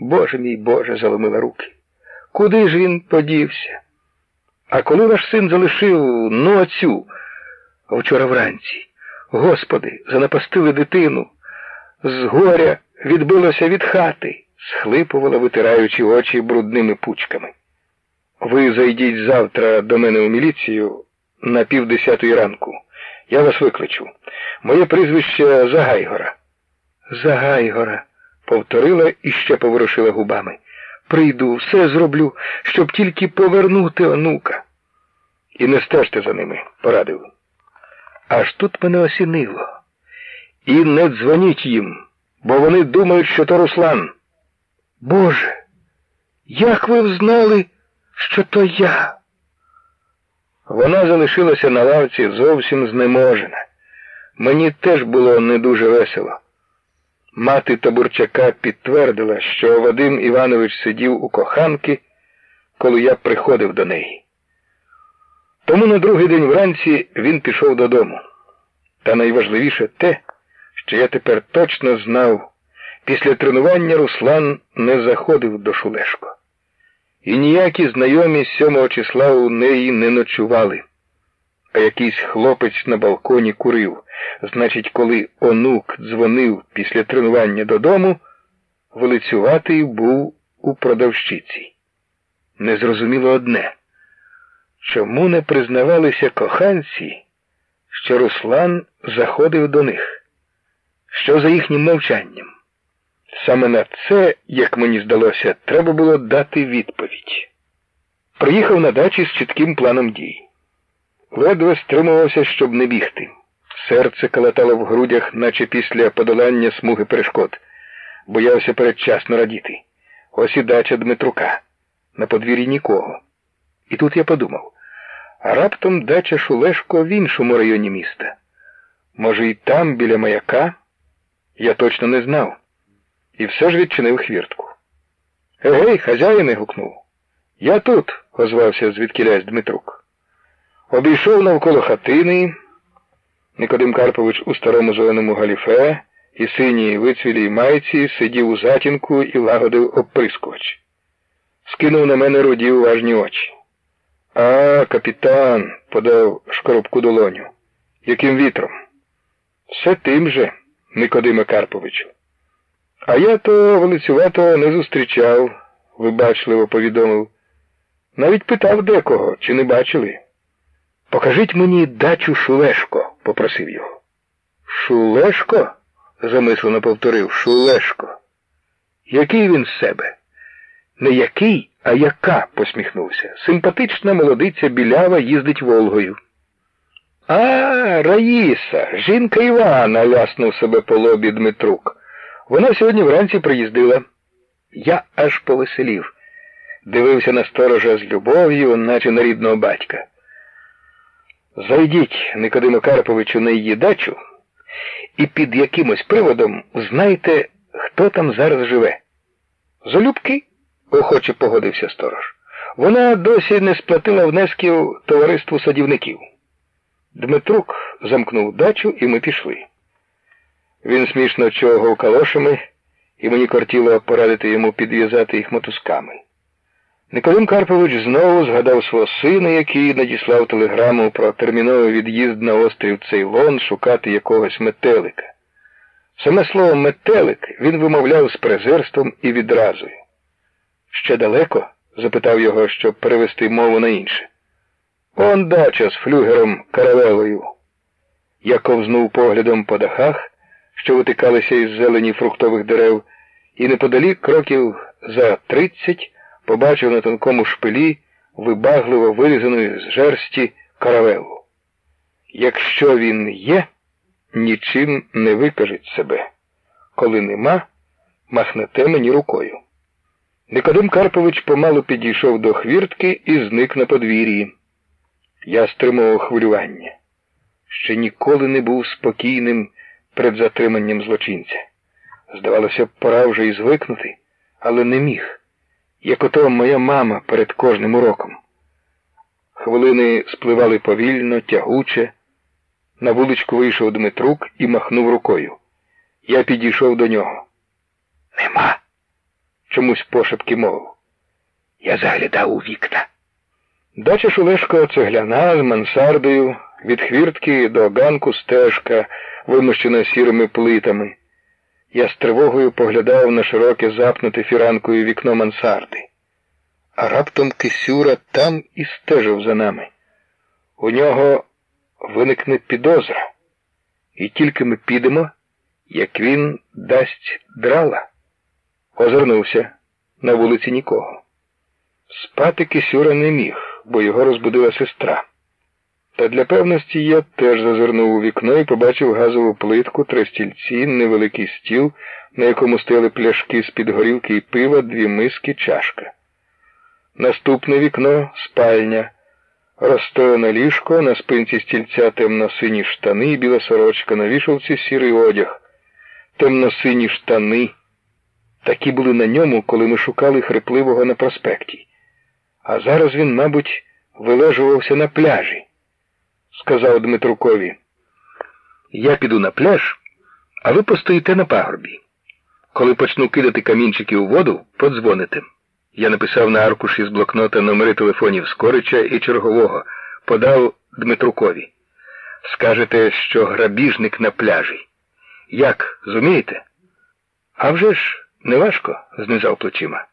Боже мій Боже, заломила руки. Куди ж він подівся? А коли ваш син залишив ну оцю вчора вранці? Господи, занапастили дитину. З горя відбилося від хати, схлипувала, витираючи очі брудними пучками. Ви зайдіть завтра до мене у міліцію на півдесятої ранку. Я вас викличу. Моє прізвище Загайгора. Загайгора, повторила і ще поворушила губами. Прийду, все зроблю, щоб тільки повернути онука. І не стежте за ними, порадив. Аж тут мене осінило. І не дзвоніть їм, бо вони думають, що то Руслан. Боже, як ви взнали, що то я? Вона залишилася на лавці зовсім знеможена. Мені теж було не дуже весело. Мати Табурчака підтвердила, що Вадим Іванович сидів у коханки, коли я приходив до неї. Тому на другий день вранці він пішов додому. Та найважливіше те, що я тепер точно знав, після тренування Руслан не заходив до Шулешко. І ніякі знайомі з сьомого числа у неї не ночували. А якийсь хлопець на балконі курив. Значить, коли онук дзвонив після тренування додому, вилицюватий був у продавщиці. Незрозуміло одне. Чому не признавалися коханці, що Руслан заходив до них? Що за їхнім мовчанням? Саме на це, як мені здалося, треба було дати відповідь. Приїхав на дачі з чітким планом дій. Ледве стримувався, щоб не бігти. Серце калатало в грудях, наче після подолання смуги перешкод. Боявся передчасно радіти. Ось і дача Дмитрука. На подвір'ї нікого. І тут я подумав, а раптом дача Шулешко в іншому районі міста. Може, і там, біля маяка? Я точно не знав. І все ж відчинив хвіртку. Егей, хазяїне. гукнув. Я тут, озвався звідкілясь Дмитрук. Обійшов навколо хатини. Никодим Карпович у старому зеленому галіфе і синій вицвілій майці сидів у затінку і лагодив оприскувач. Скинув на мене руді уважні очі. А, капітан, подав шкоробку долоню. Яким вітром? Все тим же, Никодиме Карповичу. А я то велицювато не зустрічав, вибачливо повідомив. Навіть питав декого, чи не бачили. Покажіть мені дачу Шулешко, попросив його. Шулешко? замислено повторив Шулешко. Який він з себе? Не який, а яка, посміхнувся. Симпатична молодиця білява їздить Волгою. А, Раїса, жінка Івана, ляснув себе по лобі Дмитрук. Вона сьогодні вранці приїздила. Я аж повеселів. Дивився на сторожа з любов'ю, наче на рідного батька. Зайдіть, Никодиму Карповичу, на її дачу, і під якимось приводом знайте, хто там зараз живе. Залюбки, охоче погодився сторож. Вона досі не сплатила внесків товариству садівників. Дмитрук замкнув дачу, і ми пішли. Він смішно чогав калошами, і мені кортіло порадити йому підв'язати їх мотузками. Николим Карпович знову згадав свого сина, який надіслав телеграму про терміновий від'їзд на острів Цейлон шукати якогось метелика. Саме слово метелик він вимовляв з презирством і відразою. Ще далеко? запитав його, щоб перевести мову на інше. Он дача з флюгером каравелою. Я ковзнув поглядом по дахах, що витикалися із зелені фруктових дерев, і неподалік кроків за тридцять побачив на тонкому шпилі вибагливо вирізаної з жерсті каравелу. Якщо він є, нічим не викажеть себе. Коли нема, махнете мені рукою. Никодим Карпович помалу підійшов до хвіртки і зник на подвір'ї. Я стримував хвилювання. Ще ніколи не був спокійним перед затриманням злочинця. Здавалося, пора вже і звикнути, але не міг, як ото моя мама перед кожним уроком. Хвилини спливали повільно, тягуче. На вуличку вийшов Дмитрук і махнув рукою. Я підійшов до нього. Нема. чомусь пошепки мовив. Я заглядав у вікна. Дача Шулешко цегляна з мансардою, від хвіртки до ганку стежка, вимощена сірими плитами. Я з тривогою поглядав на широке запнуте фіранкою вікно мансарди. А раптом Кисюра там і стежив за нами. У нього виникне підозра, і тільки ми підемо, як він дасть драла. Озирнувся на вулиці нікого. Спати Кисюра не міг, бо його розбудила сестра. Та для певності я теж зазирнув у вікно і побачив газову плитку, три стільці, невеликий стіл, на якому стояли пляшки з-під горілки і пива, дві миски, чашка. Наступне вікно спальня. Розстояне ліжко, на спинці стільця темно-сині штани і біла сорочка, на вішалці сірий одяг. Темно-сині штани. Такі були на ньому, коли ми шукали хрипливого на проспекті. А зараз він, мабуть, вилежувався на пляжі, сказав Дмитрукові. Я піду на пляж, а ви постоїте на пагорбі. Коли почну кидати камінчики у воду, подзвоните. Я написав на аркуші з блокнота номери телефонів Скорича і чергового, подав Дмитрукові. Скажете, що грабіжник на пляжі. Як, зумієте? А вже ж, неважко, знизав плечима.